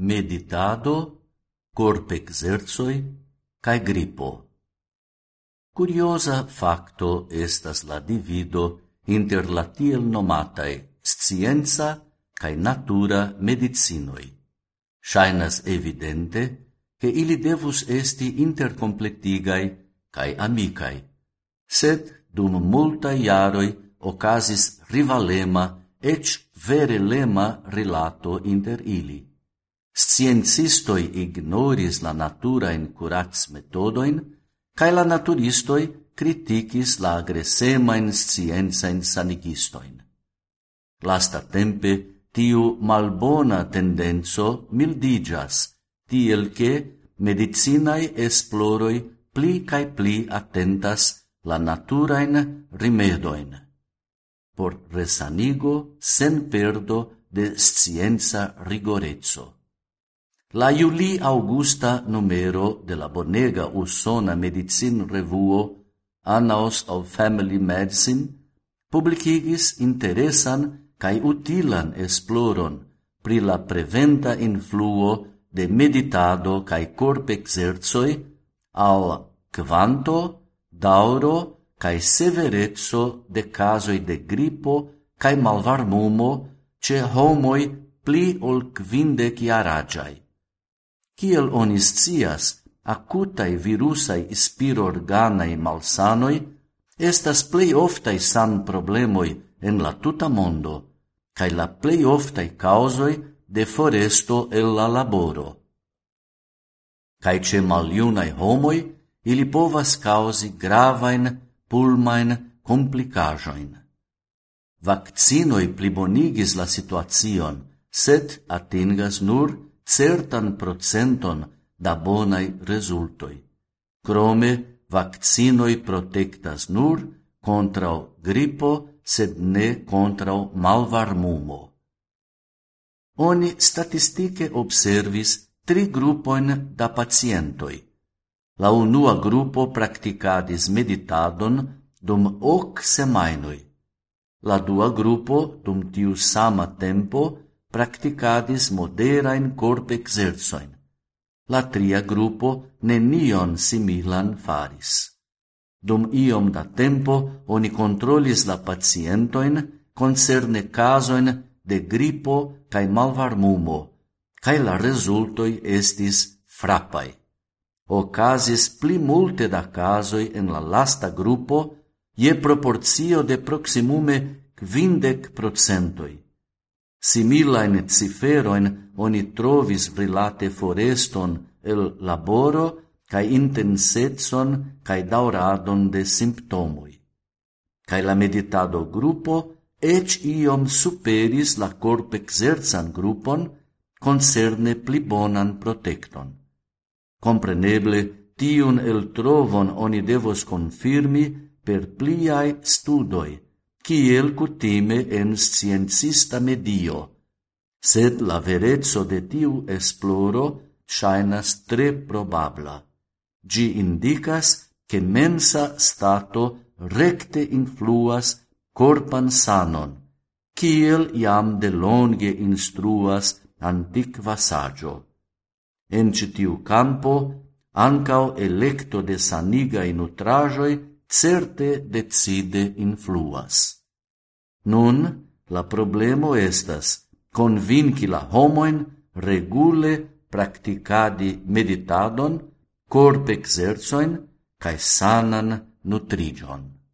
meditado, corp exerzoi, cae gripo. Curiosa facto estas la divido inter la tiel nomatae scienza cae natura medicinoi. Shainas evidente che ili devus esti intercomplectigai cae amicae, sed dum multa iaroi ocasis rivalema ec verelema relato inter ili sciencistoi ignoris la natura in curats metodoin, cae la naturistoi criticis la agresemain scienzain sanigistoin. Lasta tempe, tiu malbona tendenzo mildigas, tiel che medicinae esploroi pli cae pli attentas la naturain rimedoin. Por resanigo sen perdo de scienza rigorezzo. La juli-augusta numero de la bonega usona medicin revuo Annals of Family Medicine publicigis interesan cae utilan esploron pri la preventa influo de meditado cae corp exerzoi al quanto, dauro cae severezzo de casoi de gripo cae malvarmumo ce homoi pli ol quindec iaragiai. Kiel oni scias, acutai virusai spirorganai malsanoi estas plei oftai san problemoi en la tuta mondo, cae la plei oftai causoi de foresto el la laboro. Cae ce maliunae homoi, ili povas causi gravain, pulmain, complicajoin. Vaccinoi plibonigis la situacion, sed atingas nur certan procenton da bonai resultoi. Crome, vaccinoi protectas nur contra gripo, sed ne contrau malvarmumo. Oni statistike observis tri gruppoin da pacientoi. La unua gruppo practicadis meditadon dum hoc semainoi. La dua grupo dum tiu sama tempo practicadis moderain corp exerzoin. La tria gruppo nenion similan faris. Dum iom da tempo oni controlis la pacientoin concerne casoin de gripo cae malvarmumo, cae la resultoi estis frappai. Ocasis pli multe da casoi en la lasta gruppo, je proporcio de proximume quindec procentoi. Similain ciferoin oni trovis prilate foreston el laboro cae intensetson cae dauradon de simptomoi. Cae la meditado gruppo ec iom superis la corp exerzan grupon concerne pli bonan protecton. Compreneble, tiun el trovon oni devos confirmi per pliai studoi, kiel cutime en sciencista medio, sed la verezzo de tiu esploro shainas tre probabla. Gi indicas che mensa stato recte influas corpan sanon, kiel iam de longe instruas antiqua saggio. En citiu campo, ancao electo de saniga in utrajoi, certe decide influas. Nun, la problemo estas convinci la homoen regule practicadi meditadon, corp exerzoin, cae sanan nutrigion.